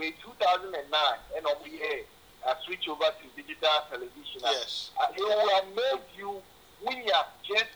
way 2009 and on the air switch over to digital television Yes. uh, it will make you when you are just